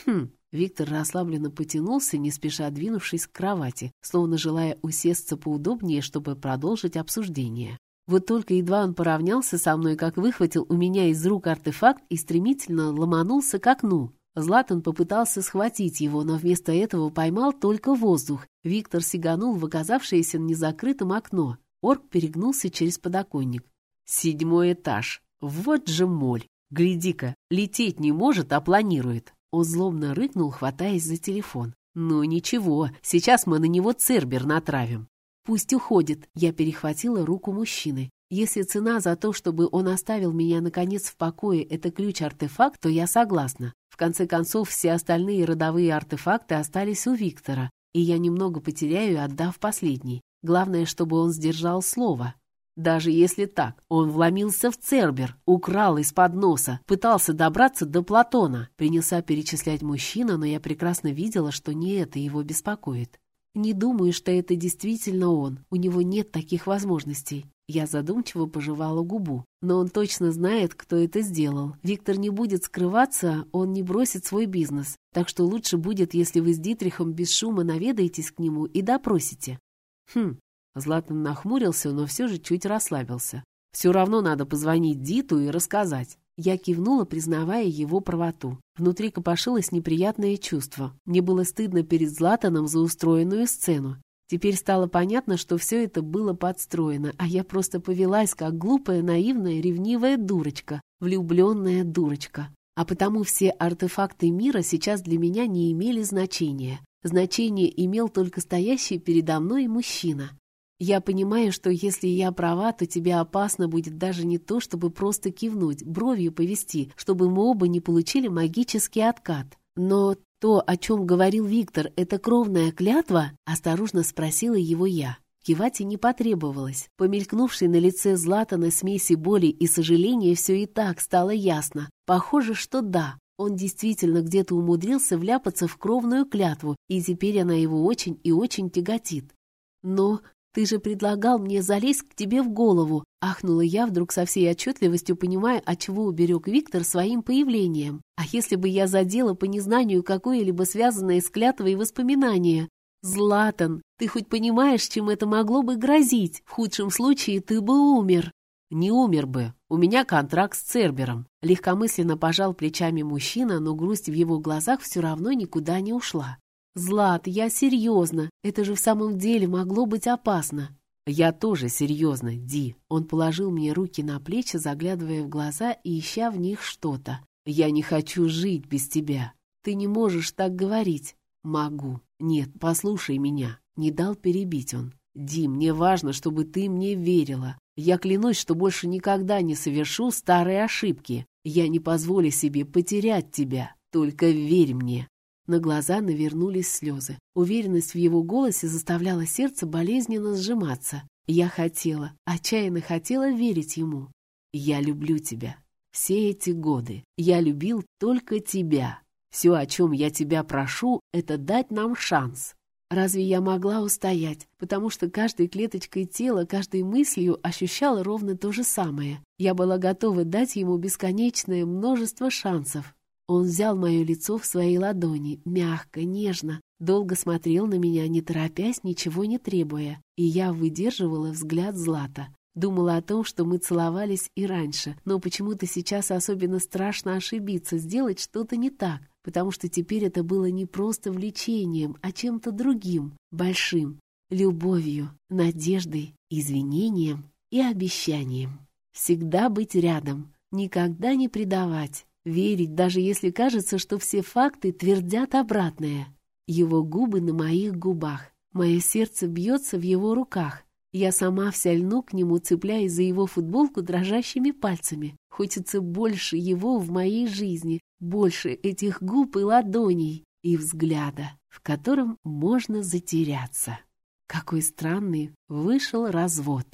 Хм, Виктор расслабленно потянулся, не спеша двинувшись к кровати, словно желая усесться поудобнее, чтобы продолжить обсуждение. Вот только едва он поравнялся со мной, как выхватил у меня из рук артефакт и стремительно ломанулся к окну. Златан попытался схватить его, но вместо этого поймал только воздух. Виктор сиганул в оказавшееся незакрытым окно. Орк перегнулся через подоконник. Седьмой этаж. Вот же моль. Гляди-ка, лететь не может, а планирует. Он злобно рыкнул, хватаясь за телефон. «Ну ничего, сейчас мы на него цербер натравим. Пусть уходит. Я перехватила руку мужчины. Если цена за то, чтобы он оставил меня наконец в покое, это ключ-артефакт, то я согласна. В конце концов, все остальные родовые артефакты остались у Виктора, и я немного потеряю, отдав последний. Главное, чтобы он сдержал слово. Даже если так, он вломился в Цербер, украл из-под носа, пытался добраться до Платона. Принялся перечислять мужчина, но я прекрасно видела, что не это его беспокоит. Не думаю, что это действительно он. У него нет таких возможностей. Я задумчиво пожевала губу. Но он точно знает, кто это сделал. Виктор не будет скрываться, он не бросит свой бизнес. Так что лучше будет, если вы с Дитрихом без шума наведаетесь к нему и допросите. Хм. Златан нахмурился, но все же чуть расслабился. Все равно надо позвонить Диту и рассказать. Я кивнула, признавая его правоту. Внутри копошилось неприятное чувство. Мне было стыдно перед Златаном за устроенную сцену. Теперь стало понятно, что все это было подстроено, а я просто повелась, как глупая, наивная, ревнивая дурочка, влюбленная дурочка. А потому все артефакты мира сейчас для меня не имели значения. Значение имел только стоящий передо мной мужчина. Я понимаю, что если я права, то тебе опасно будет даже не то, чтобы просто кивнуть, бровью повести, чтобы мы оба не получили магический откат. Но то, о чем говорил Виктор, это кровная клятва? Осторожно спросила его я. Кивать и не потребовалось. Помелькнувшей на лице Златана смеси боли и сожаления все и так стало ясно. Похоже, что да, он действительно где-то умудрился вляпаться в кровную клятву, и теперь она его очень и очень тяготит. Но «Ты же предлагал мне залезть к тебе в голову!» Ахнула я вдруг со всей отчетливостью, понимая, от чего уберег Виктор своим появлением. «А если бы я задела по незнанию какое-либо связанное с клятвой воспоминание?» «Златан, ты хоть понимаешь, чем это могло бы грозить? В худшем случае ты бы умер!» «Не умер бы. У меня контракт с Цербером». Легкомысленно пожал плечами мужчина, но грусть в его глазах все равно никуда не ушла. «Злат, я серьезно. Это же в самом деле могло быть опасно». «Я тоже серьезно, Ди». Он положил мне руки на плечи, заглядывая в глаза и ища в них что-то. «Я не хочу жить без тебя. Ты не можешь так говорить». «Могу. Нет, послушай меня». Не дал перебить он. «Ди, мне важно, чтобы ты мне верила. Я клянусь, что больше никогда не совершу старые ошибки. Я не позволю себе потерять тебя. Только верь мне». На глаза навернулись слезы. Уверенность в его голосе заставляла сердце болезненно сжиматься. Я хотела, отчаянно хотела верить ему. «Я люблю тебя. Все эти годы я любил только тебя. Все, о чем я тебя прошу, это дать нам шанс. Разве я могла устоять? Потому что каждой клеточкой тела, каждой мыслью ощущала ровно то же самое. Я была готова дать ему бесконечное множество шансов. Он взял мое лицо в свои ладони, мягко, нежно, долго смотрел на меня, не торопясь, ничего не требуя, и я выдерживала взгляд Злата. Думала о том, что мы целовались и раньше, но почему-то сейчас особенно страшно ошибиться, сделать что-то не так, потому что теперь это было не просто влечением, а чем-то другим, большим, любовью, надеждой, извинением и обещанием. Всегда быть рядом, никогда не предавать, Верить, даже если кажется, что все факты твердят обратное. Его губы на моих губах. Мое сердце бьется в его руках. Я сама вся льну к нему, цепляясь за его футболку дрожащими пальцами. Хочется больше его в моей жизни, больше этих губ и ладоней, и взгляда, в котором можно затеряться. Какой странный вышел развод.